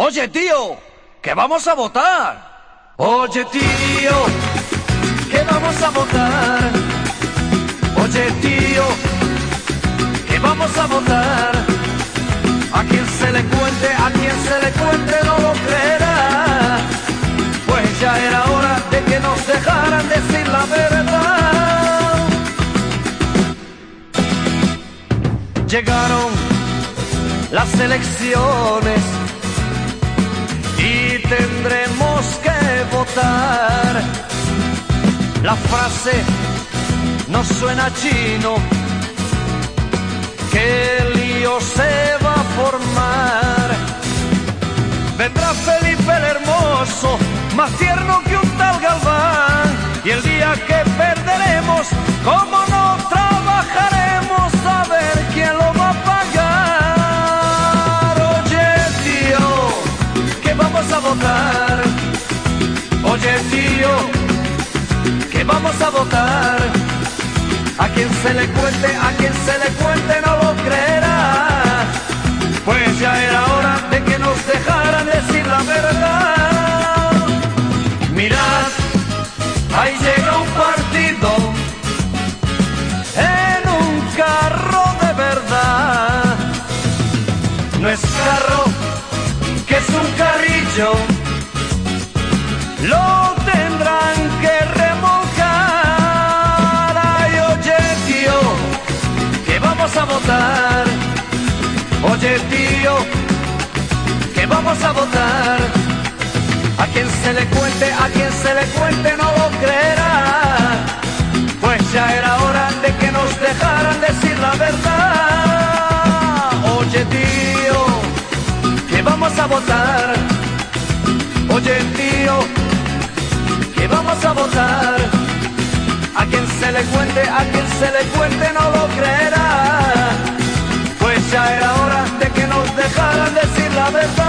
Oye, tío, que vamos a votar. Oye, tío, que vamos a votar. Oye, tío, que vamos a votar. A quien se le cuente, a quien se le cuente no lo creerá. Pues ya era hora de que nos dejaran decir la verdad. Llegaron las elecciones La frase no suena chino, que lío se va a formar. Vendrá Felipe el Hermoso, más tierno que un tal Galván, Que vamos a votar. A quien se le cuente, a quien se le cuente no lo creerá. Pues ya era hora de que nos dejaran decir la verdad. Mirad, ahí llega un partido en un carro de verdad. No es carro, que es un carrillo. Tío, que vamos a votar. A quien se le cuente, a quien se le cuente no lo creerá. Pues ya era hora de que nos dejaran decir la verdad. Oye, tío, que vamos a votar. Oye, tío, que vamos a votar. A quien se le cuente, a quien se le cuente no lo creerá. sabe